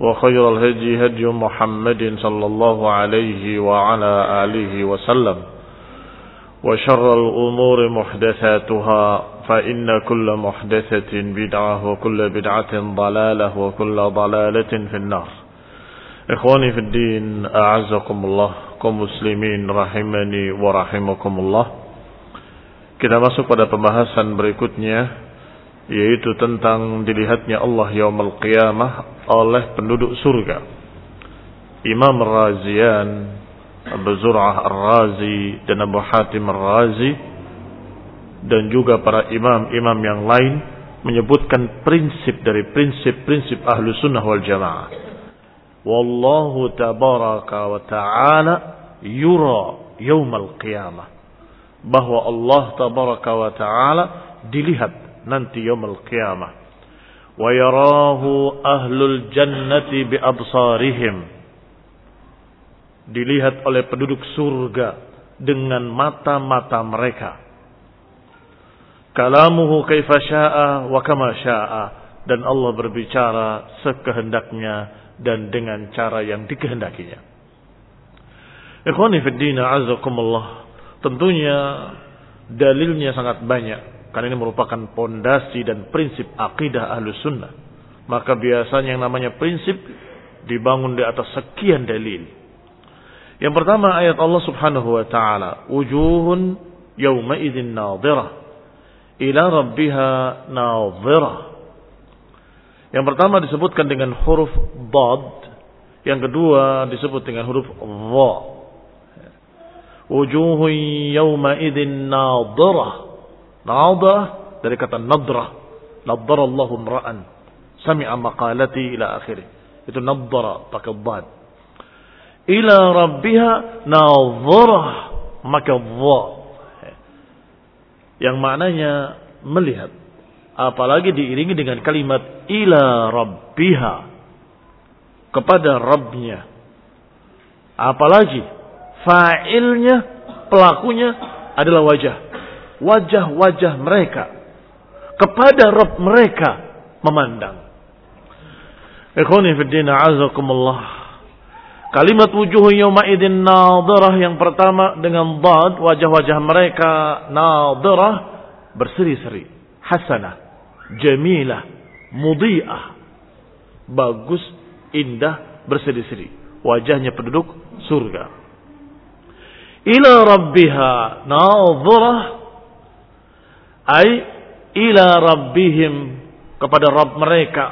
وخير الهدي هدي محمد صلى الله عليه وعلى آله وسلم وشر الأمور محدثاتها فإن كل محدثة بدعة وكل بدعة ضلالة وكل ضلالة في النار إخواني في الدين أعزكم الله muslimin rahimani wa rahimakumullah. Kita masuk pada pembahasan berikutnya yaitu tentang dilihatnya Allah yaumul qiyamah oleh penduduk surga. Imam Razian, Abu Zur'ah Ar-Razi dan Abu Hatim Ar-Razi dan juga para imam-imam yang lain menyebutkan prinsip dari prinsip-prinsip ahlu sunnah wal jamaah wallahu tabaraka wa ta'ala yura yaumal qiyamah bahwa Allah tabaraka wa ta'ala dilihat nanti yaumal qiyamah. Wa yarahu ahlul jannati bi absarihim dilihat oleh penduduk surga dengan mata-mata mereka. Kalamuhu kaifa syaa wa kama syaa. Dan Allah berbicara sekehendaknya dan dengan cara yang dikehendakinya. Ikhwani fi din azakumullah. Tentunya dalilnya sangat banyak karena ini merupakan pondasi dan prinsip akidah ahlu sunnah. Maka biasanya yang namanya prinsip dibangun di atas sekian dalil. Yang pertama ayat Allah Subhanahu wa taala, wujuhun yawma idzin nadhirah ila rabbiha nadhirah yang pertama disebutkan dengan huruf dad, yang kedua disebut dengan huruf dha. Wujuhun yawma idzin nadirah. Nadirah dari kata. Nadara Allah imra'an. Sami'a maqalati ila akhirih. Itu nadara pakai. Ila rabbiha nadhirah. Maka. Yang maknanya melihat apalagi diiringi dengan kalimat ila rabbiha kepada Rabbnya apalagi fa'ilnya pelakunya adalah wajah wajah-wajah mereka kepada Rabb mereka memandang ikhwani fiddin azakumullah Kalimat wujuh yawma idin nadirah yang pertama dengan dad wajah-wajah mereka nadirah berseri-seri hasanah jamilah, mudi'ah. Bagus, indah, berseri-seri. Wajahnya penduduk surga. Ila rabbiha nadhirah ay ila rabbihim kepada Rabb mereka.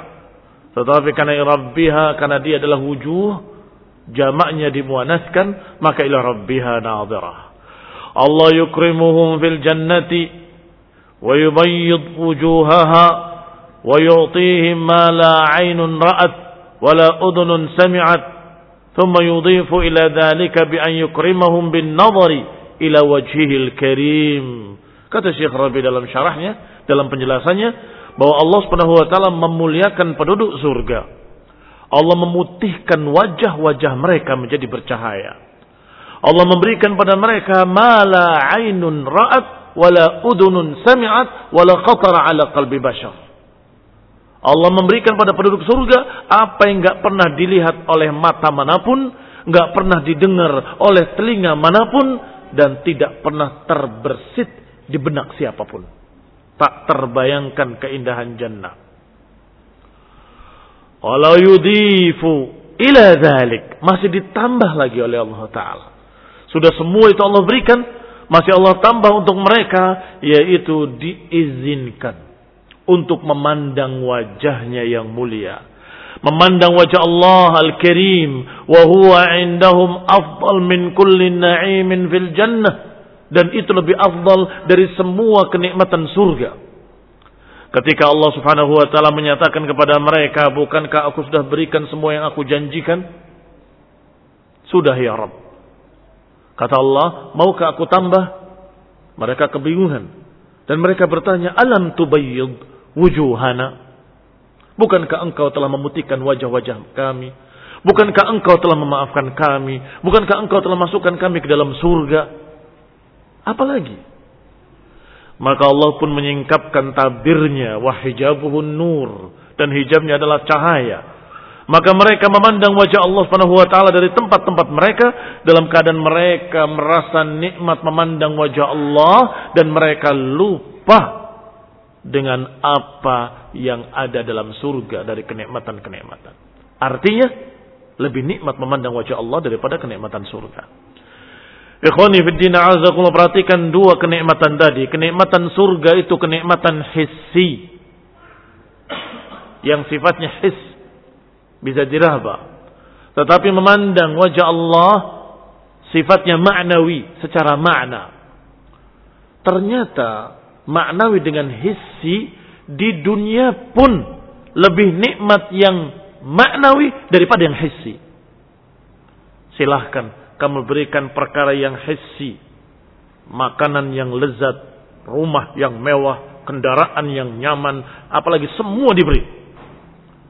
Tetapi karena rabbiha karena dia adalah wujuh jamaknya dimuanaskan maka ila rabbiha nadhirah. Allah yukrimuhum fil jannati ويبيض وجوهها wa yu'tihim ma la 'ainun ra'at wa la udhunun sami'at thumma yudhifu ila dhalika bi an yukrimahum bin nadhari ila wajhihil karim kata Syekh Rabi dalam syarahnya dalam penjelasannya bahwa Allah Subhanahu wa taala memuliakan penduduk surga Allah memutihkan wajah-wajah mereka menjadi bercahaya. Allah memberikan pada mereka mala ainun ra'at wala udunun sami'at wala qatara ala qalbi bashar. Allah memberikan pada penduduk surga apa yang enggak pernah dilihat oleh mata mana pun, enggak pernah didengar oleh telinga mana pun dan tidak pernah terbersit di benak siapa pun. Tak terbayangkan keindahan jannah. Walau yudifu ila dhalik. Masih ditambah lagi oleh Allah Ta'ala. Sudah semua itu Allah berikan. Masih Allah tambah untuk mereka. Yaitu diizinkan. Untuk memandang wajahnya yang mulia. Memandang wajah Allah Al-Karim. Wahuwa indahum afdal min kulli na'imin fil jannah. Dan itu lebih afdal dari semua kenikmatan surga. Ketika Allah Subhanahu wa taala menyatakan kepada mereka, "Bukankah aku sudah berikan semua yang aku janjikan?" Sudah ya Rabb. Kata Allah, "Maukah aku tambah?" Mereka kebingungan dan mereka bertanya, "Alam tubayyid wujuhana?" Bukankah engkau telah memutihkan wajah-wajah kami? Bukankah engkau telah memaafkan kami? Bukankah engkau telah masukkan kami ke dalam surga? Apalagi? Maka Allah pun menyingkapkan tabirnya wahijabuhun nur dan hijabnya adalah cahaya. Maka mereka memandang wajah Allah Subhanahu wa taala dari tempat-tempat mereka dalam keadaan mereka merasa nikmat memandang wajah Allah dan mereka lupa dengan apa yang ada dalam surga dari kenikmatan-kenikmatan. Artinya lebih nikmat memandang wajah Allah daripada kenikmatan surga. Ikhwani fiddina azakullah perhatikan dua kenikmatan tadi. Kenikmatan surga itu kenikmatan hissi. Yang sifatnya his. Bisa diraba. Tetapi memandang wajah Allah sifatnya ma'nawi. Secara makna. Ternyata maknawi dengan hissi di dunia pun lebih nikmat yang maknawi daripada yang hissi. Silahkan kamu berikan perkara yang hissi, makanan yang lezat, rumah yang mewah, kendaraan yang nyaman, apalagi semua diberi.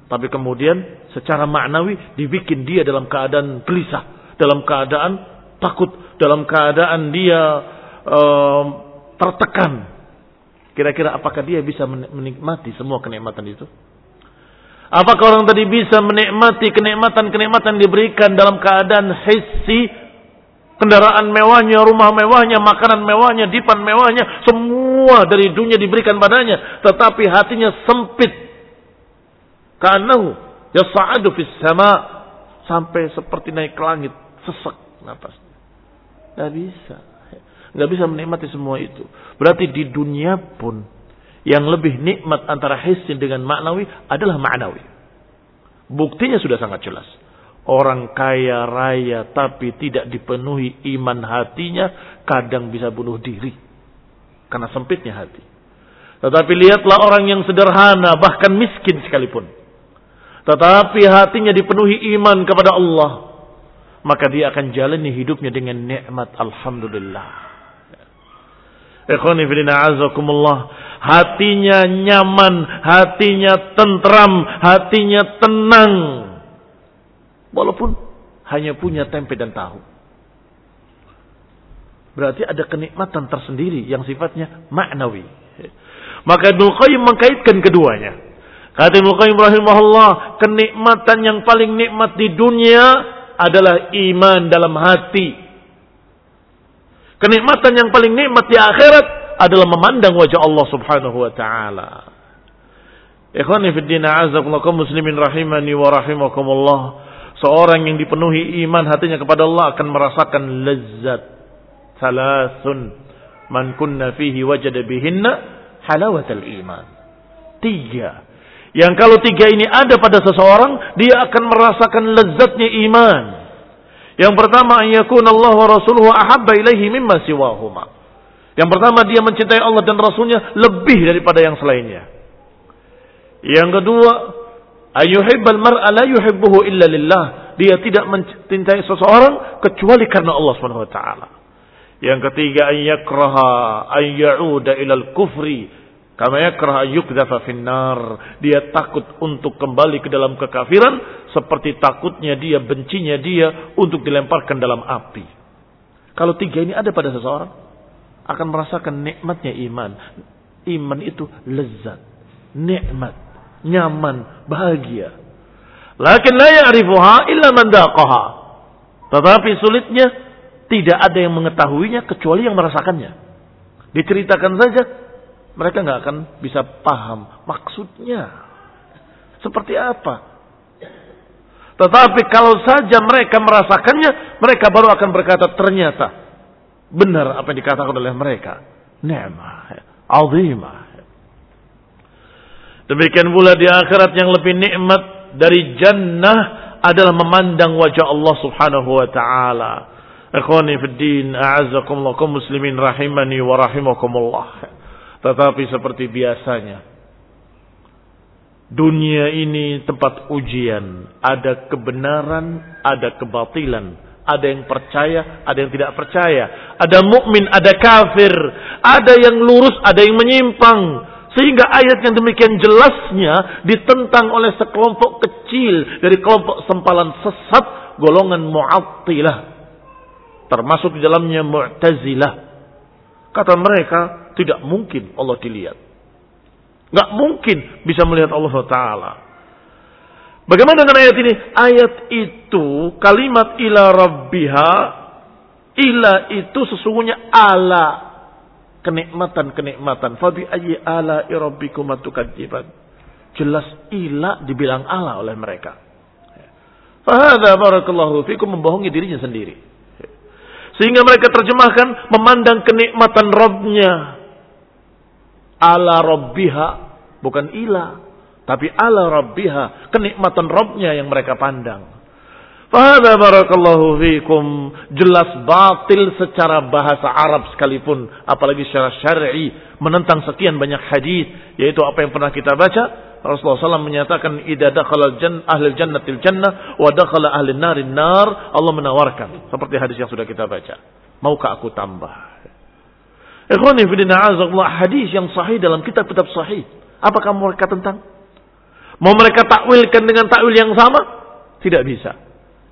Tapi kemudian secara maknawi dibikin dia dalam keadaan gelisah, dalam keadaan takut, dalam keadaan dia um, tertekan. Kira-kira apakah dia bisa menikmati semua kenikmatan itu? Apakah orang tadi bisa menikmati kenikmatan-kenikmatan diberikan dalam keadaan hissi, kendaraan mewahnya, rumah mewahnya, makanan mewahnya, dipan mewahnya, semua dari dunia diberikan padanya, tetapi hatinya sempit. Karena yas'adu fis sama sampai seperti naik ke langit, sesek nafas. Tidak bisa. Nggak bisa menikmati semua itu. Berarti di dunia pun yang lebih nikmat antara hissin dengan maknawi adalah maknawi. Buktinya sudah sangat jelas. Orang kaya raya tapi tidak dipenuhi iman hatinya kadang bisa bunuh diri. Karena sempitnya hati. Tetapi lihatlah orang yang sederhana bahkan miskin sekalipun. Tetapi hatinya dipenuhi iman kepada Allah. Maka dia akan jalani hidupnya dengan nikmat Alhamdulillah. Hatinya nyaman, hatinya tentram, hatinya tenang. Walaupun hanya punya tempe dan tahu. Berarti ada kenikmatan tersendiri yang sifatnya maknawi. Maka Ibnu Qayyim mengkaitkan keduanya. Kata Ibnu Qayyim rahimahullah, kenikmatan yang paling nikmat di dunia adalah iman dalam hati. Kenikmatan yang paling nikmat di akhirat adalah memandang wajah Allah Subhanahu wa taala. Ikhwani fi din muslimin rahimani wa rahimakumullah. Seorang yang dipenuhi iman hatinya kepada Allah akan merasakan lezat. Salasun man kunna fihi wajada bihinna halawatal iman. Tiga. Yang kalau tiga ini ada pada seseorang, dia akan merasakan lezatnya iman. Yang pertama, yakun Allah wa rasuluhu ahabba ilaihi mimma siwahuma. Yang pertama dia mencintai Allah dan Rasulnya lebih daripada yang selainnya. Yang kedua, ayyuhibbal mar'a la yuhibbuhu illa lillah. Dia tidak mencintai seseorang kecuali karena Allah Subhanahu wa taala. Yang ketiga, ayyakraha ayyauda ilal kufri kama yakrah ayyukdhafa finnar. Dia takut untuk kembali ke dalam kekafiran seperti takutnya dia, bencinya dia untuk dilemparkan dalam api. Kalau tiga ini ada pada seseorang, akan merasakan nikmatnya iman. Iman itu lezat, nikmat nyaman, bahagia. Lakin la ya'rifuha illa man daqaha. Tetapi sulitnya tidak ada yang mengetahuinya kecuali yang merasakannya. Diceritakan saja mereka nggak akan bisa paham maksudnya. Seperti apa? Tetapi kalau saja mereka merasakannya, mereka baru akan berkata ternyata benar apa yang dikatakan oleh mereka. Ni'mah, azimah. Demikian pula di akhirat yang lebih nikmat dari jannah adalah memandang wajah Allah Subhanahu wa taala. Ikhwani fi din, kaum muslimin rahimani wa rahimakumullah. Tetapi seperti biasanya dunia ini tempat ujian, ada kebenaran, ada kebatilan, ada yang percaya, ada yang tidak percaya, ada mukmin, ada kafir, ada yang lurus, ada yang menyimpang. Sehingga ayat yang demikian jelasnya ditentang oleh sekelompok kecil dari kelompok sempalan sesat golongan Mu'attilah. Termasuk di dalamnya Mu'tazilah. Kata mereka tidak mungkin Allah dilihat. Nggak mungkin bisa melihat Allah Ta'ala. Bagaimana dengan ayat ini? Ayat itu kalimat ila rabbiha ila itu sesungguhnya ala kenikmatan-kenikmatan. Fabi ayyi ala irabbikum tukadziban. Jelas ila dibilang ala oleh mereka. Fahadha barakallahu fikum membohongi dirinya sendiri. Sehingga mereka terjemahkan memandang kenikmatan Robnya. Ala Rabbiha. Bukan ila. Tapi ala Rabbiha. Kenikmatan Robnya yang mereka pandang. Fahada barakallahu fikum jelas batil secara bahasa Arab sekalipun, apalagi secara syar'i menentang sekian banyak hadis, yaitu apa yang pernah kita baca. Rasulullah SAW menyatakan idza dakhala jan ahli jannatil jannah wa dakhala ahli narin nar, Allah menawarkan seperti hadis yang sudah kita baca. Maukah aku tambah? Ikhwani hadis yang sahih dalam kitab-kitab sahih. Apakah mereka tentang? Mau mereka takwilkan dengan takwil yang sama? Tidak bisa.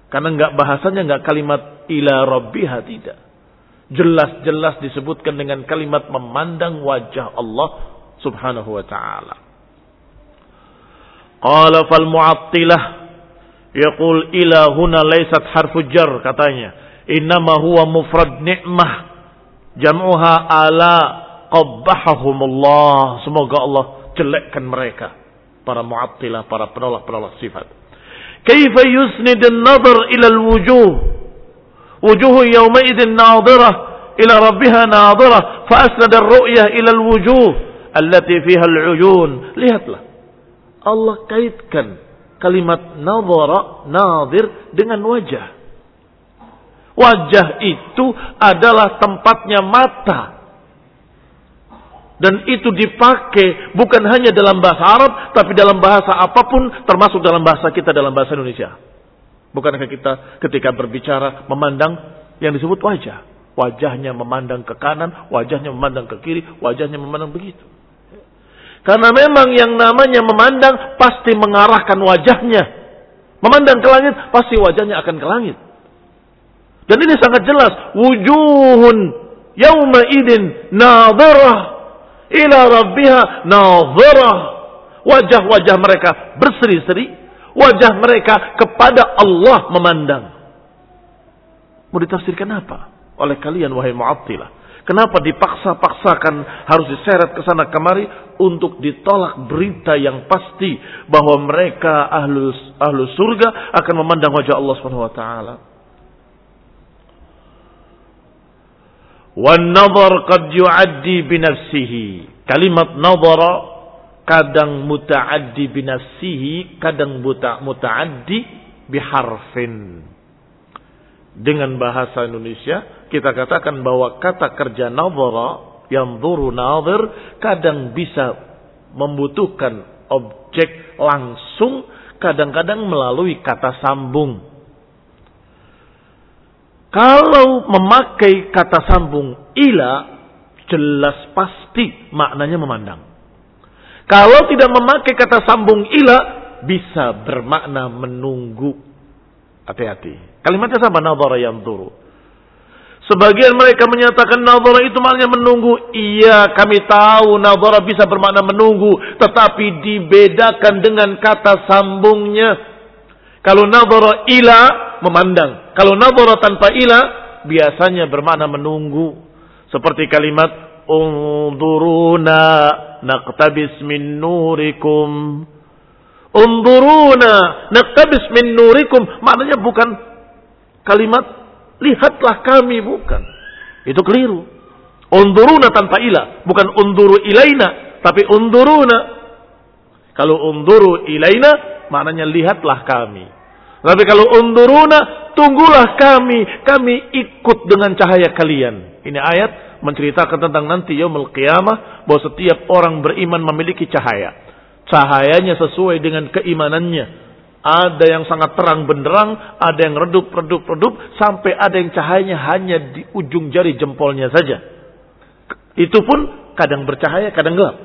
Karena enggak bahasanya enggak kalimat ila rabbiha tidak. Jelas-jelas disebutkan dengan kalimat memandang wajah Allah subhanahu wa ta'ala. Qala fal mu'attilah yaqul ila huna laysat harfu jar katanya. Innama huwa mufrad ni'mah jam'uha ala qabbahahumullah. Semoga Allah jelekkan mereka. Para mu'attilah, para penolak-penolak sifat. كيف يسند النظر إلى الوجوه وجوه يومئذ ناظرة إلى ربها ناظرة فأسند الرؤية إلى الوجوه التي فيها العيون lihatlah Allah kaitkan kalimat nazara nadir dengan wajah wajah itu adalah tempatnya mata dan itu dipakai bukan hanya dalam bahasa Arab, tapi dalam bahasa apa pun, termasuk dalam bahasa kita, dalam bahasa Indonesia. Bukankah kita ketika berbicara memandang yang disebut wajah. Wajahnya memandang ke kanan, wajahnya memandang ke kiri, wajahnya memandang begitu. Karena memang yang namanya memandang pasti mengarahkan wajahnya. Memandang ke langit, pasti wajahnya akan ke langit. Dan ini sangat jelas. Wujuhun yauma idin nadhirah ila rabbiha nadhirah. Wajah-wajah mereka berseri-seri, wajah mereka kepada Allah memandang. Mau ditafsirkan apa oleh kalian wahai mu'attilah? Kenapa dipaksa-paksakan harus diseret ke sana kemari untuk ditolak berita yang pasti bahwa mereka ahlus ahlus surga akan memandang wajah Allah Subhanahu wa taala? Wan nazar qad yu'addi binafsihi. Kalimat nazara kadang muta'addi binafsihi, kadang muta'addi biharfin. Dengan bahasa Indonesia, kita katakan bahwa kata kerja nazara yang duru nazir kadang bisa membutuhkan objek langsung, kadang-kadang melalui kata sambung. Kalau memakai kata sambung ila, jelas pasti maknanya memandang. Kalau tidak memakai kata sambung ila, bisa bermakna menunggu. Hati-hati. Kalimatnya sama nadhara yang turu. Sebagian mereka menyatakan nadhara itu maknanya menunggu. Iya, kami tahu nadhara bisa bermakna menunggu, tetapi dibedakan dengan kata sambungnya. Kalau nadhara ila memandang. Kalau nadhara tanpa ila biasanya bermakna menunggu. Seperti kalimat unduruna naqtabis min nurikum. Unduruna naqtabis min nurikum. Maknanya bukan kalimat lihatlah kami bukan. Itu keliru. Unduruna tanpa ila, bukan unduru ilaina, tapi unduruna. Kalau unduru ilaina maknanya lihatlah kami. Tapi kalau unduruna, tunggulah kami. Kami ikut dengan cahaya kalian. Ini ayat menceritakan tentang nanti yaumul qiyamah bahwa setiap orang beriman memiliki cahaya. Cahayanya sesuai dengan keimanannya. Ada yang sangat terang benderang, ada yang redup, redup, redup, sampai ada yang cahayanya hanya di ujung jari jempolnya saja. Itu pun kadang bercahaya, kadang gelap.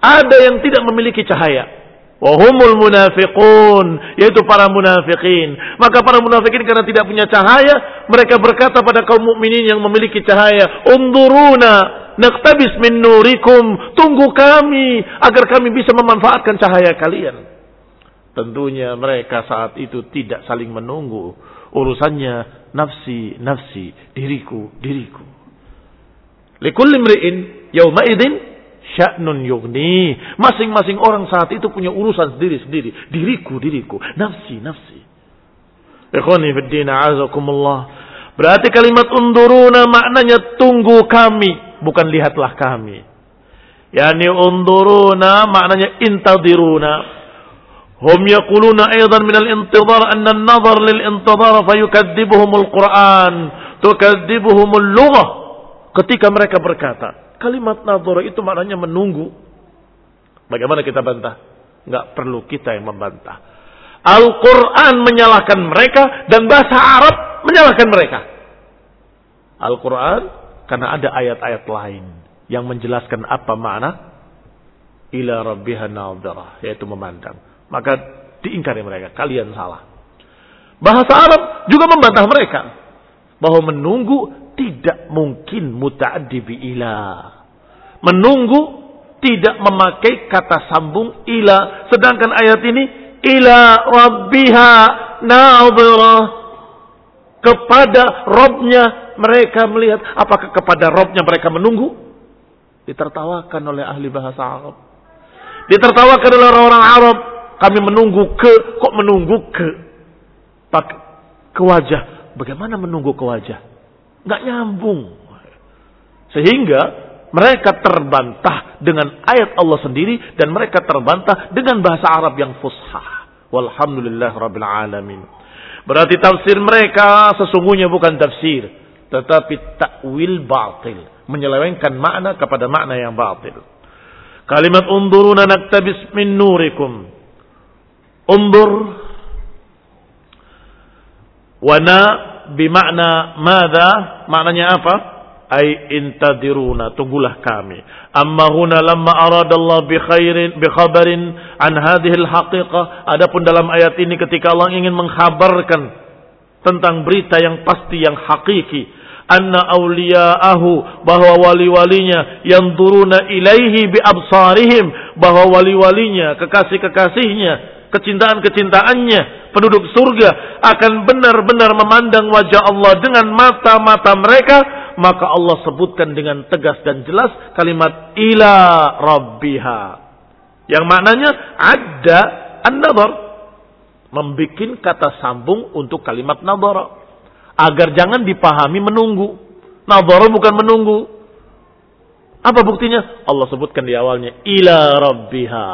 Ada yang tidak memiliki cahaya. Wahumul munafiqun. Yaitu para munafikin. Maka para munafikin karena tidak punya cahaya. Mereka berkata pada kaum mukminin yang memiliki cahaya. Unduruna. Naktabis min nurikum. Tunggu kami. Agar kami bisa memanfaatkan cahaya kalian. Tentunya mereka saat itu tidak saling menunggu. Urusannya nafsi, nafsi. Diriku, diriku. Likulli mri'in sya'nun yugni. Masing-masing orang saat itu punya urusan sendiri-sendiri. Diriku, diriku. Nafsi, nafsi. Ikhwani fiddina azakumullah. Berarti kalimat unduruna maknanya tunggu kami. Bukan lihatlah kami. Yani unduruna maknanya intadiruna. Hum yakuluna aydan minal intidar anna an-nazar lil intidar fayukadzibuhumul Qur'an. Tukadzibuhumul lughah. Ketika mereka berkata, Kalimat nadhara itu maknanya menunggu. Bagaimana kita bantah? Enggak perlu kita yang membantah. Al-Quran menyalahkan mereka dan bahasa Arab menyalahkan mereka. Al-Quran karena ada ayat-ayat lain yang menjelaskan apa makna ila rabbiha nadhara yaitu memandang. Maka diingkari mereka, kalian salah. Bahasa Arab juga membantah mereka bahwa menunggu tidak mungkin muta'addi bi ila. Menunggu tidak memakai kata sambung ila. Sedangkan ayat ini ila rabbiha nadhira. Kepada Robnya mereka melihat. Apakah kepada Robnya mereka menunggu? Ditertawakan oleh ahli bahasa Arab. Ditertawakan oleh orang-orang Arab. Kami menunggu ke. Kok menunggu ke? Ke wajah. Bagaimana menunggu ke wajah? Nggak nyambung. Sehingga mereka terbantah dengan ayat Allah sendiri dan mereka terbantah dengan bahasa Arab yang fushah. Walhamdulillah rabbil alamin. Berarti tafsir mereka sesungguhnya bukan tafsir, tetapi takwil batil, menyelewengkan makna kepada makna yang batil. Kalimat unduruna naktabis min nurikum. Undur wana bimakna mada maknanya apa ay intadiruna tunggulah kami. Amma huna lamma aradallah bi khairin bi khabarin an hadhihi al haqiqah. Adapun dalam ayat ini ketika Allah ingin mengkhabarkan tentang berita yang pasti yang hakiki anna awliya'ahu bahwa wali-walinya yang turuna ilaihi bi absarihim bahwa wali-walinya kekasih-kekasihnya kecintaan-kecintaannya, penduduk surga akan benar-benar memandang wajah Allah dengan mata-mata mereka, maka Allah sebutkan dengan tegas dan jelas kalimat ila rabbiha. Yang maknanya ada an-nazar. Membikin kata sambung untuk kalimat nazar. Agar jangan dipahami menunggu. Nazar bukan menunggu. Apa buktinya? Allah sebutkan di awalnya ila rabbiha.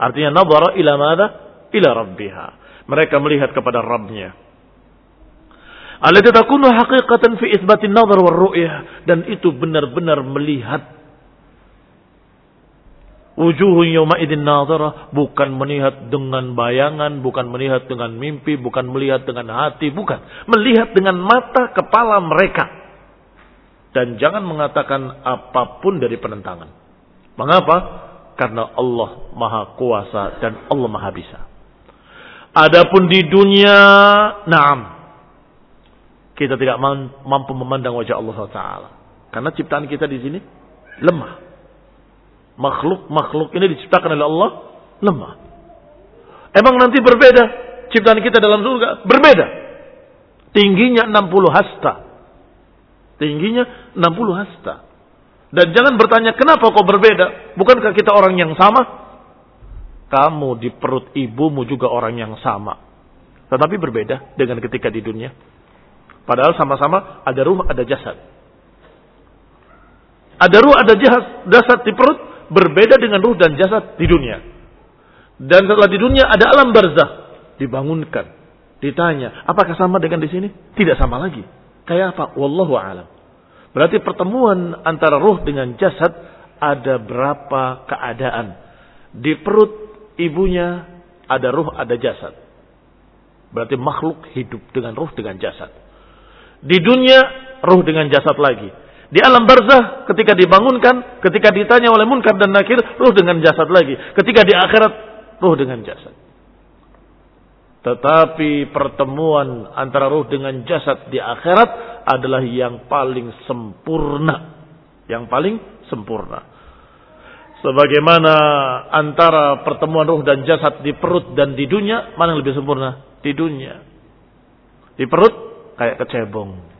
Artinya nazara ila mana? Ila rabbiha. Mereka melihat kepada Rabbnya. Alati takunu haqiqatan fi isbatin nazar wa ru'yah. Dan itu benar-benar melihat. Wujuhun yawma idin nadhara bukan melihat dengan bayangan, bukan melihat dengan mimpi, bukan melihat dengan hati, bukan. Melihat dengan mata kepala mereka. Dan jangan mengatakan apa pun dari penentangan. Mengapa? Karena Allah Maha Kuasa dan Allah Maha Bisa. Adapun di dunia, naam. Kita tidak mampu memandang wajah Allah Taala. Karena ciptaan kita di sini lemah makhluk-makhluk ini diciptakan oleh Allah lemah. Emang nanti berbeda ciptaan kita dalam surga? Berbeda. Tingginya 60 hasta. Tingginya 60 hasta. Dan jangan bertanya kenapa kok berbeda? Bukankah kita orang yang sama? Kamu di perut ibumu juga orang yang sama. Tetapi berbeda dengan ketika di dunia. Padahal sama-sama ada ruh, ada jasad. Ada ruh, ada jasad di perut, berbeda dengan ruh dan jasad di dunia. Dan setelah di dunia ada alam barzah, dibangunkan, ditanya, apakah sama dengan di sini? Tidak sama lagi. Kayak apa? Wallahu alam. Berarti pertemuan antara ruh dengan jasad ada berapa keadaan. Di perut ibunya ada ruh, ada jasad. Berarti makhluk hidup dengan ruh, dengan jasad. Di dunia, ruh dengan jasad lagi. Di alam barzah ketika dibangunkan, ketika ditanya oleh munkar dan nakir, ruh dengan jasad lagi. Ketika di akhirat, ruh dengan jasad. Tetapi pertemuan antara ruh dengan jasad di akhirat adalah yang paling sempurna. Yang paling sempurna. Sebagaimana antara pertemuan ruh dan jasad di perut dan di dunia, mana yang lebih sempurna? Di dunia. Di perut kayak kecebong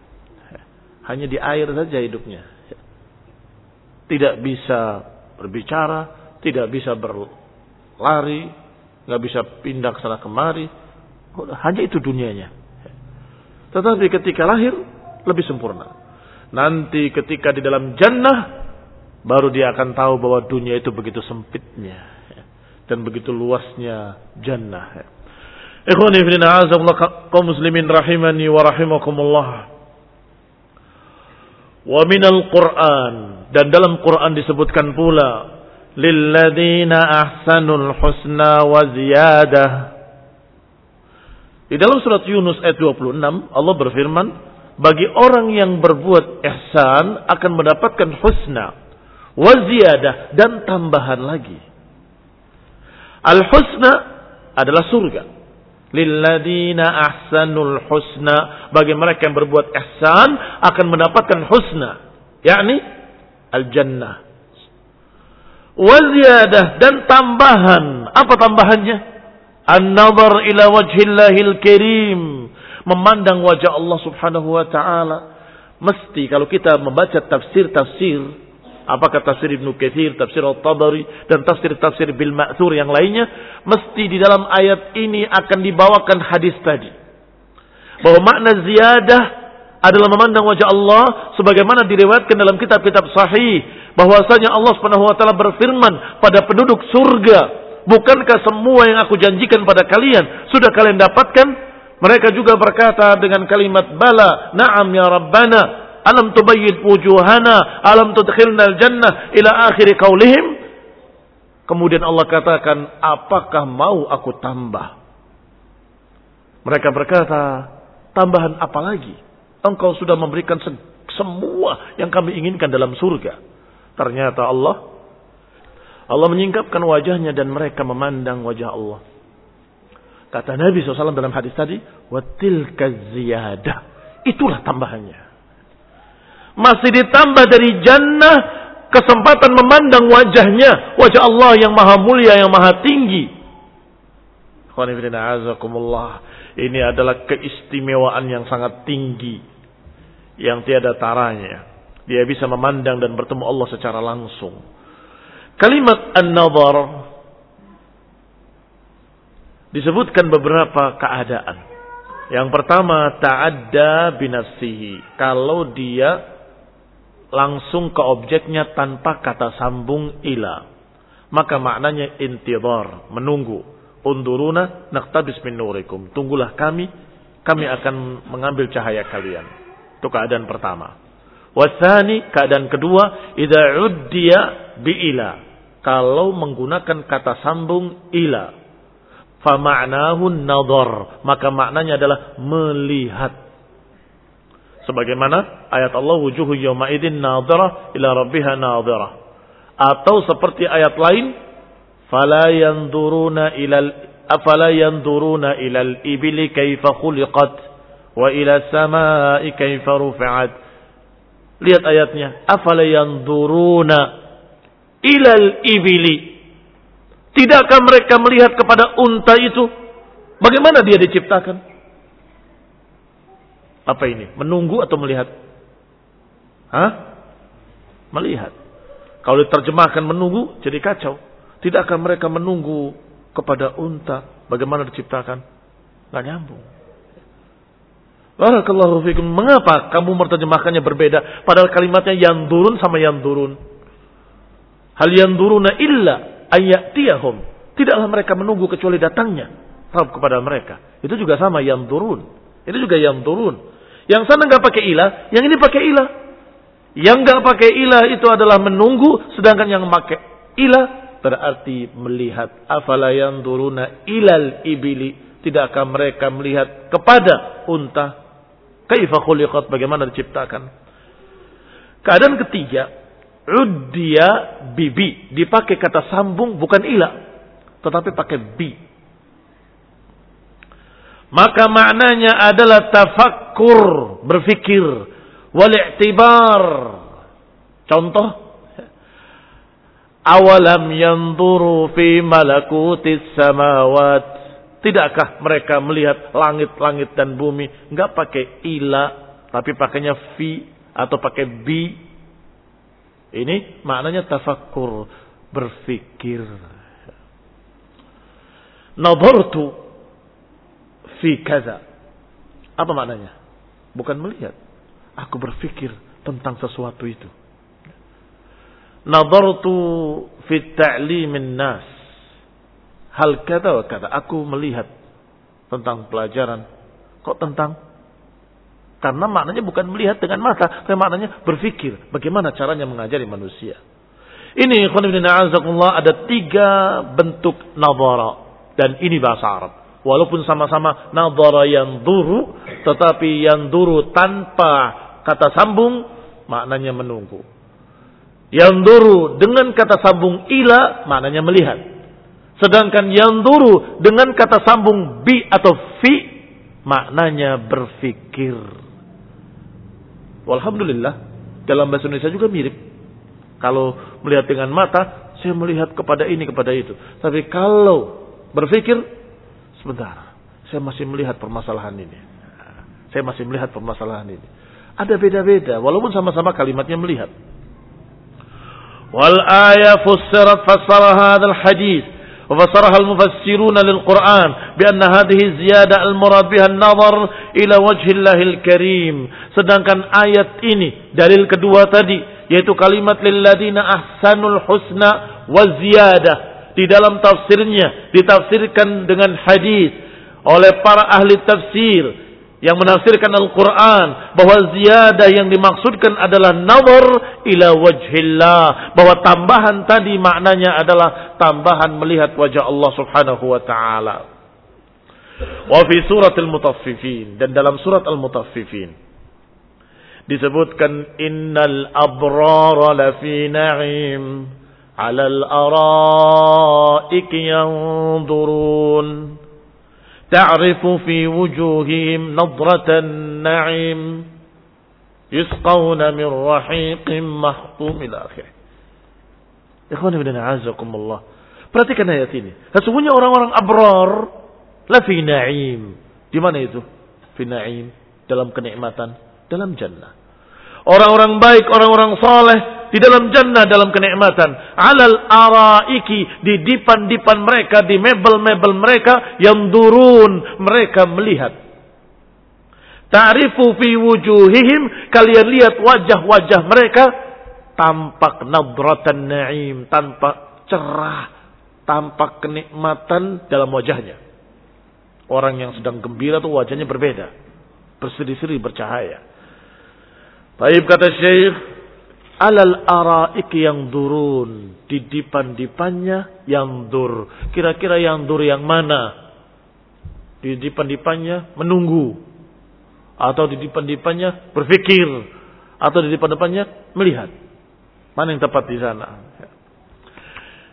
hanya di air saja hidupnya. Tidak bisa berbicara, tidak bisa berlari, nggak bisa pindah ke sana kemari. Hanya itu dunianya. Tetapi ketika lahir lebih sempurna. Nanti ketika di dalam jannah baru dia akan tahu bahwa dunia itu begitu sempitnya dan begitu luasnya jannah. Ikhwani fi kaum muslimin rahimani wa rahimakumullah. Wa minal Qur'an dan dalam Quran disebutkan pula lilladzina ahsanul husna wa ziyadah. Di dalam surat Yunus ayat 26 Allah berfirman, bagi orang yang berbuat ihsan akan mendapatkan husna wa ziyadah dan tambahan lagi. Al husna adalah surga. Lilladina ahsanul husna. Bagi mereka yang berbuat ihsan akan mendapatkan husna. yakni al-jannah. Waziyadah dan tambahan. Apa tambahannya? An-nazar ila wajhillahil kirim. Memandang wajah Allah subhanahu wa ta'ala. Mesti kalau kita membaca tafsir-tafsir apakah tafsir Ibnu Katsir, tafsir Al-Tabari dan tafsir-tafsir bil Ma'thur yang lainnya, mesti di dalam ayat ini akan dibawakan hadis tadi. Bahwa makna ziyadah adalah memandang wajah Allah sebagaimana diriwayatkan dalam kitab-kitab sahih bahwasanya Allah Subhanahu wa taala berfirman pada penduduk surga, bukankah semua yang aku janjikan pada kalian sudah kalian dapatkan? Mereka juga berkata dengan kalimat bala, na'am ya Rabbana, alam tubayyid wujuhana alam tudkhilna jannah ila akhir qaulihim kemudian Allah katakan apakah mau aku tambah? Mereka berkata tambahan apa lagi? Engkau sudah memberikan semua yang kami inginkan dalam surga. Ternyata Allah Allah menyingkapkan wajahnya dan mereka memandang wajah Allah. Kata Nabi SAW dalam hadis tadi watilka ziyadah itulah tambahannya masih ditambah dari jannah kesempatan memandang wajahnya, wajah Allah yang maha mulia, yang maha tinggi. Ini adalah keistimewaan yang sangat tinggi yang tiada taranya. Dia bisa memandang dan bertemu Allah secara langsung. Kalimat an-nazar disebutkan beberapa keadaan. Yang pertama ta'adda binafsihi. Kalau dia langsung ke objeknya tanpa kata sambung ila. Maka maknanya intidhar, menunggu. Unduruna naqtabis min nurikum. Tunggulah kami, kami akan mengambil cahaya kalian. Itu keadaan pertama. Wasani, keadaan kedua, idza uddiya bi ila. kalau menggunakan kata sambung ila. Fama'nahu nadhar. Maka maknanya adalah melihat. Sebagaimana ayat Allah wujuhu yawma idin nadhara ila rabbiha nadhara. Atau seperti ayat lain fala yanzuruna ilal afala yanzuruna ilal ibili kaifa khuliqat wa ila samai kaifa rufi'at. Lihat ayatnya. Afala yanzuruna ilal ibili Tidakkah mereka melihat kepada unta itu? Bagaimana dia diciptakan? Apa ini? Menunggu atau melihat? Hah? Melihat. Kalau diterjemahkan menunggu, jadi kacau. Tidakkah mereka menunggu kepada unta? Bagaimana diciptakan? Gak nyambung. Barakallahu fikum. Mengapa kamu menerjemahkannya berbeda? Padahal kalimatnya yang turun sama yang turun. Hal yang turuna illa ayatiyahum. Tidaklah mereka menunggu kecuali datangnya Rabb kepada mereka. Itu juga sama yang turun. Itu juga yang turun. Yang sana nggak pakai ilah, yang ini pakai ilah. Yang nggak pakai ilah itu adalah menunggu, sedangkan yang pakai ilah berarti melihat. Afala yang turuna ilal ibili. Tidakkah mereka melihat kepada unta? Kaifa bagaimana diciptakan? Keadaan ketiga, Uddiya bibi. Dipakai kata sambung bukan ila. Tetapi pakai bi. Maka maknanya adalah tafakkur. Berfikir. Wal-i'tibar. Contoh. Awalam yanduru fi malakutis samawat. Tidakkah mereka melihat langit-langit dan bumi? Enggak pakai ila. Tapi pakainya fi. Atau pakai bi ini maknanya tafakkur, berfikir. Nadartu fi kaza. Apa maknanya? Bukan melihat. Aku berfikir tentang sesuatu itu. Nadartu fi ta'limin nas. Hal kata wa kata. Aku melihat tentang pelajaran. Kok tentang karena maknanya bukan melihat dengan mata, tapi maknanya berpikir bagaimana caranya mengajari manusia. Ini ada tiga bentuk nadhara dan ini bahasa Arab. Walaupun sama-sama nadhara yang duru, tetapi yang duru tanpa kata sambung maknanya menunggu. Yang duru dengan kata sambung ila maknanya melihat. Sedangkan yang duru dengan kata sambung bi atau fi maknanya berfikir. Alhamdulillah dalam bahasa Indonesia juga mirip. Kalau melihat dengan mata, saya melihat kepada ini, kepada itu. Tapi kalau berpikir, Sebentar, saya masih melihat permasalahan ini. Saya masih melihat permasalahan ini. Ada beda-beda, walaupun sama-sama kalimatnya melihat. Wal ayat fusserat fassara hadzal hadis وفسرها المفسرون للقرآن بأن هذه الزيادة المراد بها النظر إلى وجه الله الكريم. Sedangkan ayat ini dalil kedua tadi yaitu kalimat lilladzina ahsanul husna wa di dalam tafsirnya ditafsirkan dengan hadis oleh para ahli tafsir yang menafsirkan Al-Quran bahwa ziyadah yang dimaksudkan adalah nazar ila wajhillah bahwa tambahan tadi maknanya adalah tambahan melihat wajah Allah Subhanahu wa taala. Wa fi surat al-mutaffifin dan dalam surat al-mutaffifin disebutkan innal abrara lafi na'im 'ala al-ara'iki yanzurun تعرف في وجوههم نظرة النعيم يسقون من رحيق محطوم إلى آخره Ikhwan ibn a'azakumullah. Perhatikan ayat ini. Sesungguhnya orang-orang abrar la fi na'im. Di mana itu? Fi na'im, dalam kenikmatan, dalam jannah. Orang-orang baik, orang-orang saleh di dalam jannah dalam kenikmatan. Alal araiki di dipan-dipan mereka di mebel-mebel mereka yang turun mereka melihat. Ta'rifu fi wujuhihim kalian lihat wajah-wajah mereka tampak nadratan na'im tanpa cerah tampak kenikmatan dalam wajahnya. Orang yang sedang gembira tuh wajahnya berbeda berseri-seri bercahaya. Taib kata Syekh alal araik yang durun di dipan-dipannya yang dur. Kira-kira yang dur yang mana? Di dipan-dipannya menunggu atau di dipan-dipannya berpikir atau di dipan-dipannya melihat. Mana yang tepat di sana?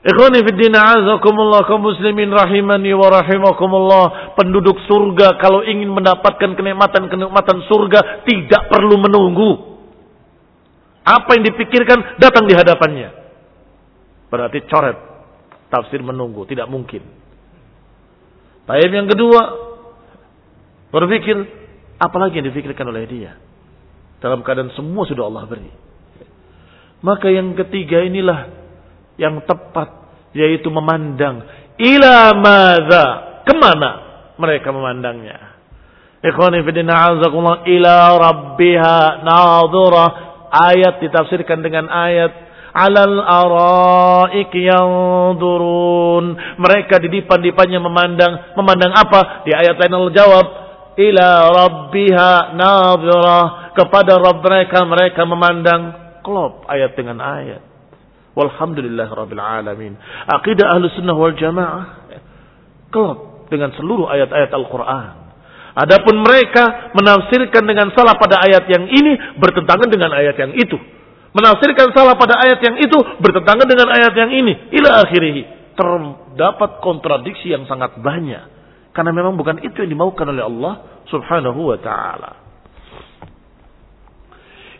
Ikhwani fi din azakumullah kaum muslimin rahimani wa rahimakumullah. Penduduk surga kalau ingin mendapatkan kenikmatan-kenikmatan surga tidak perlu menunggu. Apa yang dipikirkan datang di hadapannya. Berarti coret tafsir menunggu, tidak mungkin. Tayyib yang kedua berpikir apalagi yang dipikirkan oleh dia. Dalam keadaan semua sudah Allah beri. Maka yang ketiga inilah yang tepat yaitu memandang ila madza ke mana mereka memandangnya ikhwani fillah azakumullah ila rabbiha nadhura ayat ditafsirkan dengan ayat alal araik yanzurun. Mereka di dipan-dipannya memandang memandang apa? Di ayat lain Allah jawab ila rabbiha nadhira. Kepada Rabb mereka mereka memandang klop ayat dengan ayat. Walhamdulillah rabbil alamin. Aqidah ahlu sunnah wal jamaah klop dengan seluruh ayat-ayat Al-Quran Adapun mereka menafsirkan dengan salah pada ayat yang ini bertentangan dengan ayat yang itu. Menafsirkan salah pada ayat yang itu bertentangan dengan ayat yang ini. Ila akhirih. Terdapat kontradiksi yang sangat banyak. Karena memang bukan itu yang dimaukan oleh Allah subhanahu wa ta'ala.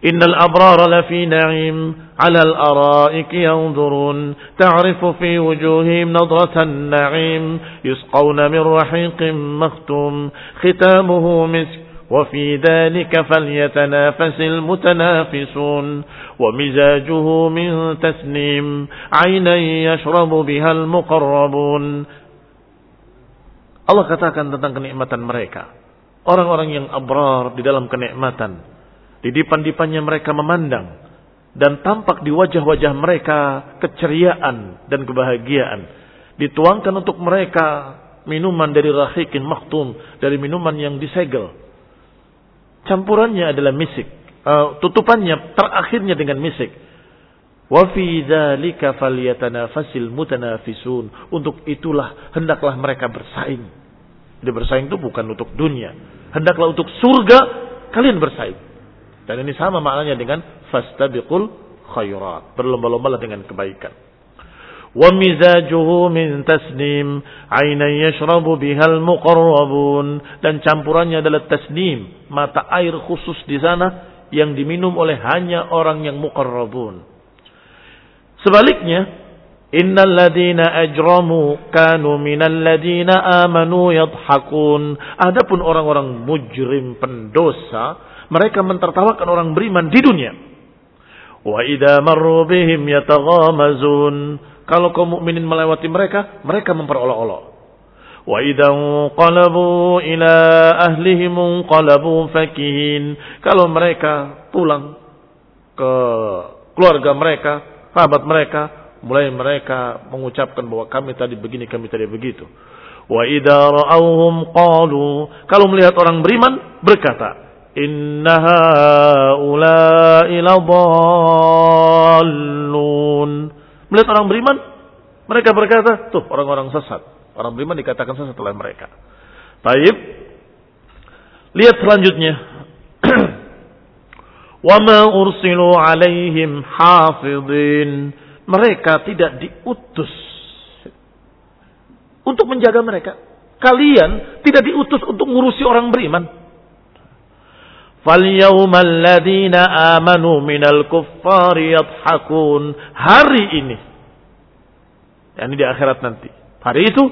إن الأبرار لفي نعيم على الأرائك ينظرون. تعرف في وجوههم نظرة النعيم يسقون من رحيق مختوم. ختامه مسك وفي ذلك فليتنافس المتنافسون. ومزاجه من تسنيم عينا يشرب بها المقربون. Allah katakan tentang kenikmatan mereka. Orang-orang yang abrar di dalam kenikmatan. Di dipan-dipannya mereka memandang dan tampak di wajah-wajah mereka keceriaan dan kebahagiaan. Dituangkan untuk mereka minuman dari rahikin maktum, dari minuman yang disegel. Campurannya adalah misik. Uh, tutupannya terakhirnya dengan misik. Untuk itulah hendaklah mereka bersaing. Jadi bersaing itu bukan untuk dunia. Hendaklah untuk surga kalian bersaing. Dan ini sama maknanya dengan fastabiqul khairat. Berlomba-lombalah dengan kebaikan. Wa mizajuhu min tasnim, ainan yashrabu bihal muqarrabun dan campurannya adalah tasnim, mata air khusus di sana yang diminum oleh hanya orang yang muqarrabun. Sebaliknya, Innal ladina ajramu kanu minal ladina amanu yadhakun. Adapun orang-orang mujrim pendosa mereka mentertawakan orang beriman di dunia. Wa idza marru bihim yataghamazun. Kalau kaum mukminin melewati mereka, mereka memperolok-olok. Wa idza qalabu ila ahlihim qalabu fakihin. Kalau mereka pulang ke keluarga mereka, sahabat mereka, mulai mereka mengucapkan bahwa kami tadi begini, kami tadi begitu. Wa idza ra'awhum qalu, kalau melihat orang beriman berkata, Inna haula'i ladallun. Melihat orang beriman, mereka berkata, tuh orang-orang sesat. Orang beriman dikatakan sesat oleh mereka. Taib. Lihat selanjutnya. Wama ursilu alaihim hafidin. Mereka tidak diutus untuk menjaga mereka. Kalian tidak diutus untuk ngurusi orang beriman. فَالْيَوْمَ الَّذِينَ آمَنُوا مِنَ الْكُفَّارِ يَضْحَكُونَ Hari ini. Yani di akhirat nanti. Hari itu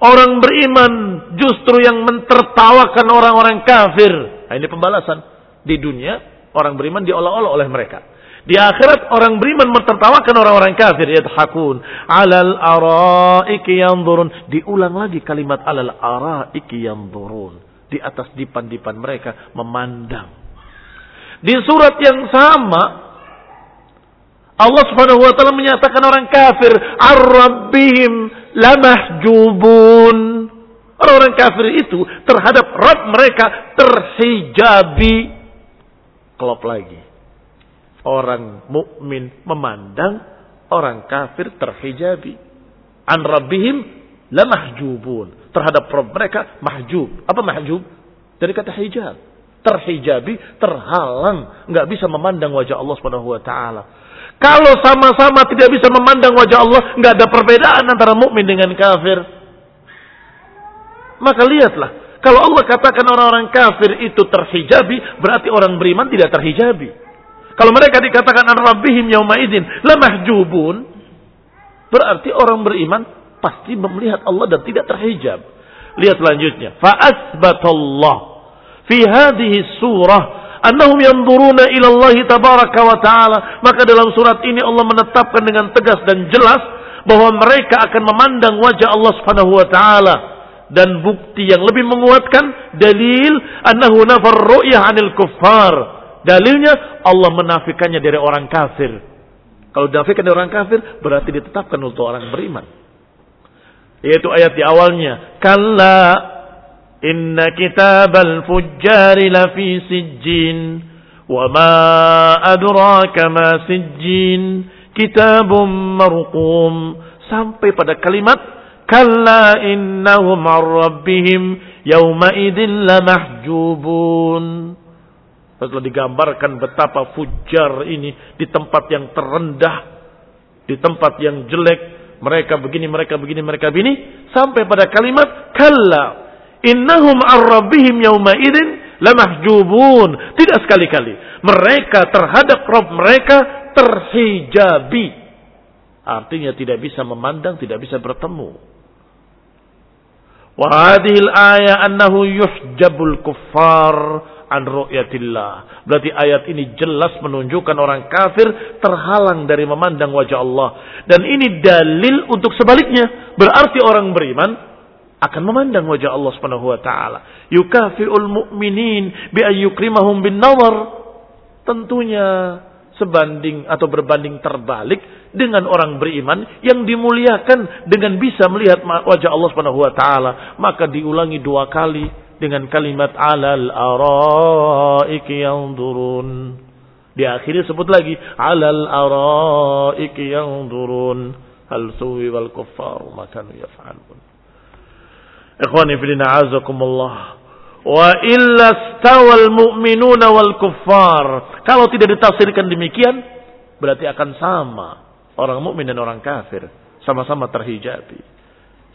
orang beriman justru yang mentertawakan orang-orang kafir. Nah, ini pembalasan. Di dunia orang beriman diolah-olah oleh mereka. Di akhirat orang beriman mentertawakan orang-orang kafir yadhakun alal araiki yanzurun diulang lagi kalimat alal araiki yanzurun di atas dipan-dipan mereka memandang. Di surat yang sama Allah Subhanahu wa taala menyatakan orang kafir ar-rabbihim lamahjubun. Orang-orang kafir itu terhadap Rabb mereka terhijabi. Kelop lagi. orang mukmin memandang orang kafir terhijabi. An rabbihim lamahjubun. Terhadap Rabb mereka mahjub. Apa mahjub? Dari kata hijab. Terhijabi, terhalang, nggak bisa memandang wajah Allah Subhanahu wa taala. Kalau sama-sama tidak bisa memandang wajah Allah, nggak ada perbedaan antara mukmin dengan kafir. Maka lihatlah, kalau Allah katakan orang-orang kafir itu terhijabi, berarti orang beriman tidak terhijabi. Kalau mereka dikatakan an rabbihim yauma idzin lamahjubun, berarti orang beriman pasti melihat Allah dan tidak terhijab. Lihat selanjutnya, fa asbatallah fi hadhihi surah annahum yanzuruna ila Allah tabaraka wa taala. Maka dalam surat ini Allah menetapkan dengan tegas dan jelas bahwa mereka akan memandang wajah Allah Subhanahu wa taala. Dan bukti yang lebih menguatkan dalil annahu nafar ru'yah 'anil kuffar. Dalilnya Allah menafikannya dari orang kafir. Kalau dinafikan dari orang kafir berarti ditetapkan untuk orang beriman yaitu ayat di awalnya. Kalla inna kitabal fujjari lafi sijjin. Wa ma adraka ma sijjin. Kitabum marqum. Sampai pada kalimat. Kalla innahum rabbihim yawma idin lamahjubun. Setelah digambarkan betapa fujar ini di tempat yang terendah, di tempat yang jelek, mereka begini mereka begini mereka begini sampai pada kalimat kalla Innahum ar-rabbihim yawma idin lamahjubun. Tidak sekali-kali. Mereka terhadap Rabb mereka terhijabi. Artinya tidak bisa memandang, tidak bisa bertemu. Wa hadhil ayat annahu yuhjabul kuffar an ru'yatillah. Berarti ayat ini jelas menunjukkan orang kafir terhalang dari memandang wajah Allah. Dan ini dalil untuk sebaliknya. Berarti orang beriman akan memandang wajah Allah Subhanahu wa taala. Yukafiul mu'minin bi ayyukrimahum bin nawar. Tentunya sebanding atau berbanding terbalik dengan orang beriman yang dimuliakan dengan bisa melihat wajah Allah Subhanahu wa taala, maka diulangi dua kali dengan kalimat alal araiki yanzurun. Di akhirnya sebut lagi alal araiki yanzurun hal suwi wal kuffar ma kanu yaf'alun. Ikhwani fillah azakumullah. Wa illa stawal mu'minuna wal kuffar. Kalau tidak ditafsirkan demikian, berarti akan sama orang mukmin dan orang kafir, sama-sama terhijabi.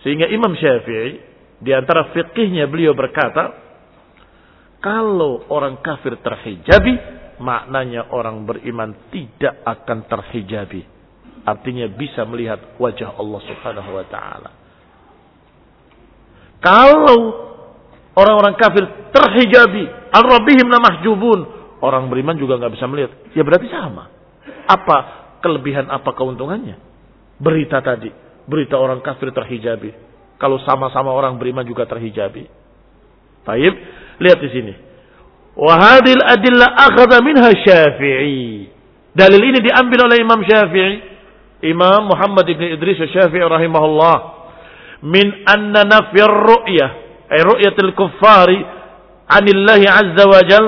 Sehingga Imam Syafi'i di antara fikihnya beliau berkata, kalau orang kafir terhijabi, maknanya orang beriman tidak akan terhijabi. Artinya bisa melihat wajah Allah Subhanahu wa taala. Kalau orang-orang kafir terhijabi, al-rabbihim mahjubun, orang beriman juga nggak bisa melihat. Ya berarti sama. Apa kelebihan apa keuntungannya? Berita tadi, berita orang kafir terhijabi. Kalau sama-sama orang beriman juga terhijabi. Taib, lihat di sini. Wahadil adilla akhadha minha syafi'i. Dalil ini diambil oleh Imam Syafi'i. Imam Muhammad ibn Idris Syafi'i rahimahullah min anna nafyar ru'yah ay ru'yatil kuffari anillahi azza wa jal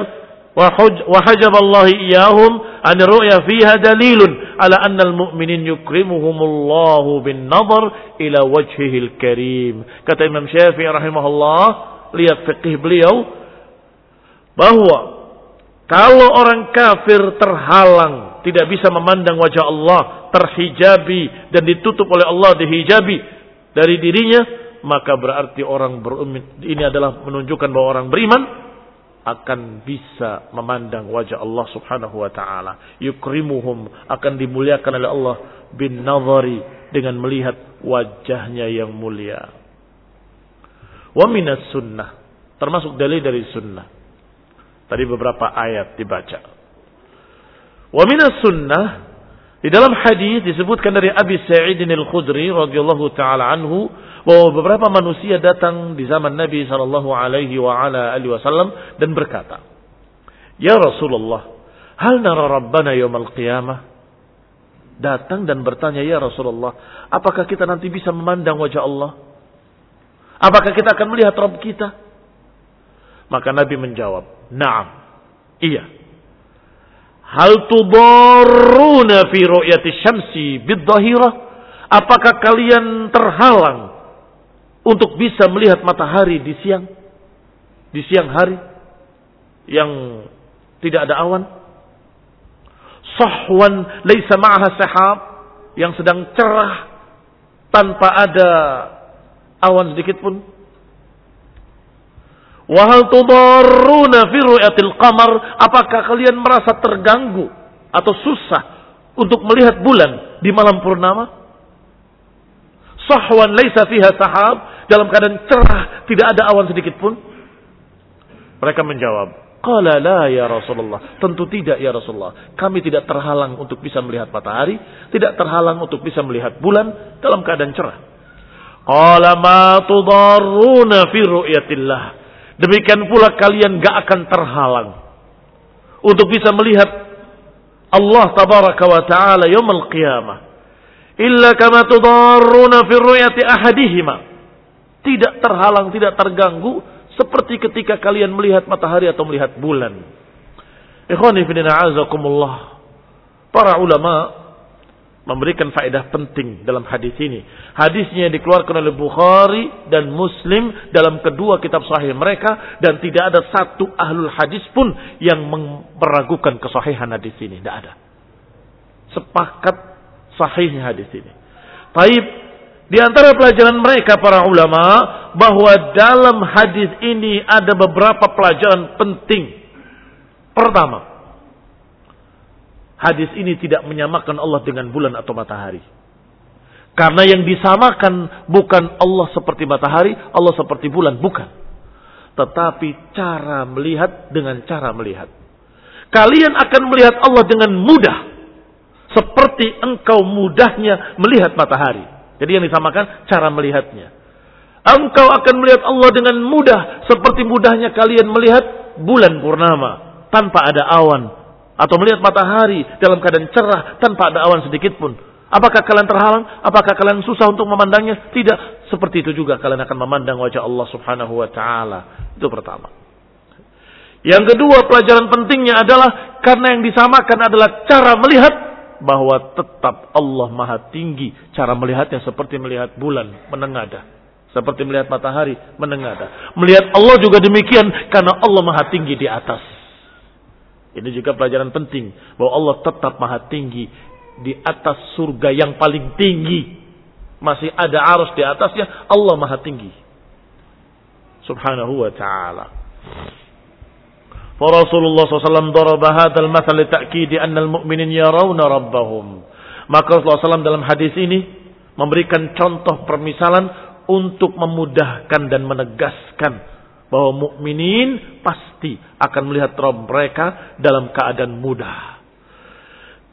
wa hajab Allah iyahum an ru'ya fiha dalilun ala anna al-mu'minin yukrimuhumullahu bin nazar ila wajhihil karim. Kata Imam Syafi'i rahimahullah lihat fikih beliau bahwa kalau orang kafir terhalang tidak bisa memandang wajah Allah terhijabi dan ditutup oleh Allah dihijabi dari dirinya, maka berarti orang beriman ini adalah menunjukkan bahwa orang beriman akan bisa memandang wajah Allah Subhanahu wa taala. Yukrimuhum akan dimuliakan oleh Allah bin nazari dengan melihat wajahnya yang mulia. Wa minas sunnah termasuk dalil dari sunnah. Tadi beberapa ayat dibaca. Wa minas sunnah di dalam hadis disebutkan dari Abi Sa'id al-Khudri radhiyallahu taala anhu bahwa beberapa manusia datang di zaman Nabi sallallahu alaihi wasallam dan berkata, "Ya Rasulullah, hal nara rabbana yaumil qiyamah?" Datang dan bertanya, "Ya Rasulullah, apakah kita nanti bisa memandang wajah Allah? Apakah kita akan melihat Rabb kita?" Maka Nabi menjawab, "Na'am." Iya. Hal tudarruna fi ru'yati syamsi bid-dhahirah? Apakah kalian terhalang untuk bisa melihat matahari di siang? Di siang hari yang tidak ada awan? Sahwan laisa ma'aha sahab yang sedang cerah tanpa ada awan sedikit pun. Wahal tudarruna fi ru'yatil qamar? Apakah kalian merasa terganggu atau susah untuk melihat bulan di malam purnama? Sahwan laisa fiha sahab. Dalam keadaan cerah. Tidak ada awan sedikit pun. Mereka menjawab. Qala la ya Rasulullah. Tentu tidak ya Rasulullah. Kami tidak terhalang untuk bisa melihat matahari. Tidak terhalang untuk bisa melihat bulan. Dalam keadaan cerah. Qala ma tudarruna fi ru'yatillah. Demikian pula kalian gak akan terhalang. Untuk bisa melihat Allah tabaraka wa ta'ala yaumul qiyamah illa kama tudarruna fi ru'yati ahadihima. Tidak terhalang, tidak terganggu seperti ketika kalian melihat matahari atau melihat bulan. Ikhwani fi azakumullah. Para ulama memberikan faedah penting dalam hadis ini. Hadisnya dikeluarkan oleh Bukhari dan Muslim dalam kedua kitab sahih mereka dan tidak ada satu ahlul hadis pun yang meragukan kesahihan hadis ini. Tidak ada. Sepakat sahihnya hadis ini. Taib di antara pelajaran mereka para ulama bahwa dalam hadis ini ada beberapa pelajaran penting. Pertama, hadis ini tidak menyamakan Allah dengan bulan atau matahari. Karena yang disamakan bukan Allah seperti matahari, Allah seperti bulan, bukan. Tetapi cara melihat dengan cara melihat. Kalian akan melihat Allah dengan mudah seperti engkau mudahnya melihat matahari. Jadi yang disamakan cara melihatnya. Engkau akan melihat Allah dengan mudah seperti mudahnya kalian melihat bulan purnama tanpa ada awan atau melihat matahari dalam keadaan cerah tanpa ada awan sedikit pun. Apakah kalian terhalang? Apakah kalian susah untuk memandangnya? Tidak. Seperti itu juga kalian akan memandang wajah Allah Subhanahu wa taala. Itu pertama. Yang kedua pelajaran pentingnya adalah karena yang disamakan adalah cara melihat bahwa tetap Allah maha tinggi. Cara melihatnya seperti melihat bulan menengada. Seperti melihat matahari menengada. Melihat Allah juga demikian karena Allah maha tinggi di atas. Ini juga pelajaran penting. Bahwa Allah tetap maha tinggi di atas surga yang paling tinggi. Masih ada arus di atasnya. Allah maha tinggi. Subhanahu wa ta'ala. Rasulullah SAW daraba hadzal mathal li ta'kidi anna al-mu'minin yarawna rabbahum. Maka Rasulullah SAW dalam hadis ini memberikan contoh permisalan untuk memudahkan dan menegaskan bahwa mukminin pasti akan melihat Rabb mereka dalam keadaan mudah.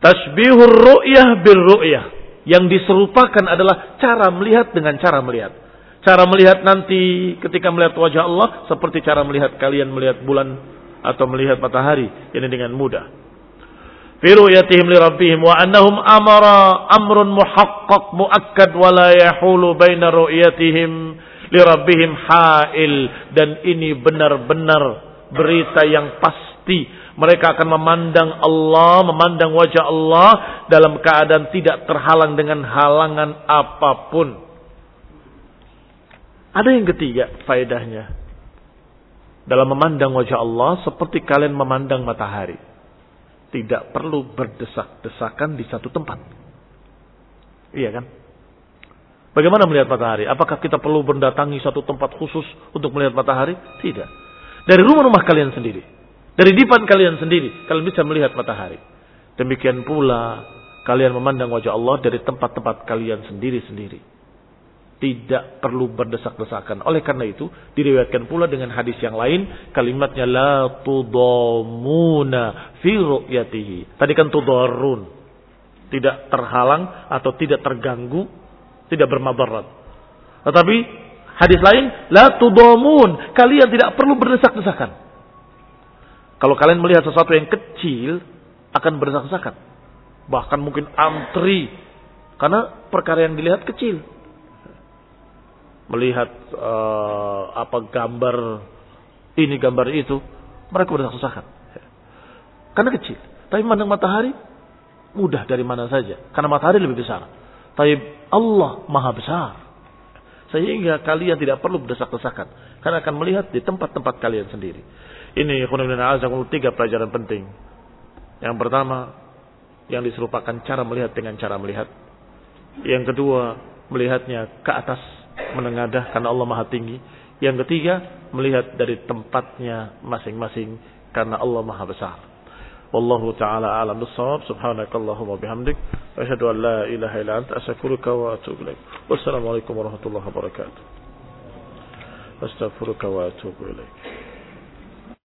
Tashbihur ru'yah bil ru'yah. Yang diserupakan adalah cara melihat dengan cara melihat. Cara melihat nanti ketika melihat wajah Allah seperti cara melihat kalian melihat bulan atau melihat matahari ini dengan mudah. Fi ru'yatihim li rabbihim wa annahum amara amrun muhaqqaq muakkad wa la yahulu baina ru'yatihim li rabbihim hail dan ini benar-benar berita yang pasti mereka akan memandang Allah, memandang wajah Allah dalam keadaan tidak terhalang dengan halangan apa pun. Ada yang ketiga faedahnya dalam memandang wajah Allah seperti kalian memandang matahari. Tidak perlu berdesak-desakan di satu tempat. Iya kan? Bagaimana melihat matahari? Apakah kita perlu mendatangi satu tempat khusus untuk melihat matahari? Tidak. Dari rumah-rumah kalian sendiri. Dari dipan kalian sendiri. Kalian bisa melihat matahari. Demikian pula kalian memandang wajah Allah dari tempat-tempat kalian sendiri-sendiri tidak perlu berdesak-desakan. Oleh karena itu, diriwayatkan pula dengan hadis yang lain, kalimatnya la tudomuna fi ru'yatihi. Tadi kan tudarrun. Tidak terhalang atau tidak terganggu, tidak bermadarat. Tetapi hadis lain, la tudomun. Kalian tidak perlu berdesak-desakan. Kalau kalian melihat sesuatu yang kecil, akan berdesak-desakan. Bahkan mungkin antri. Karena perkara yang dilihat kecil melihat uh, apa gambar ini gambar itu, mereka berdesak-desakan. Karena kecil. Tapi memandang matahari mudah dari mana saja. Karena matahari lebih besar. Tapi Allah maha besar. Sehingga kalian tidak perlu berdesak-desakan. Karena akan melihat di tempat-tempat kalian sendiri. Ini tiga pelajaran penting. Yang pertama, yang diserupakan cara melihat dengan cara melihat. Yang kedua, melihatnya ke atas, menengadah karena Allah maha tinggi. Yang ketiga, melihat dari tempatnya masing-masing karena Allah maha besar. Wallahu ta'ala alam bisawab. Subhanakallahumma bihamdik. Asyhadu an la ilaha illa anta astaghfiruka wa atubu ilaik. Wassalamualaikum warahmatullahi wabarakatuh. Astaghfiruka wa atubu ilaik.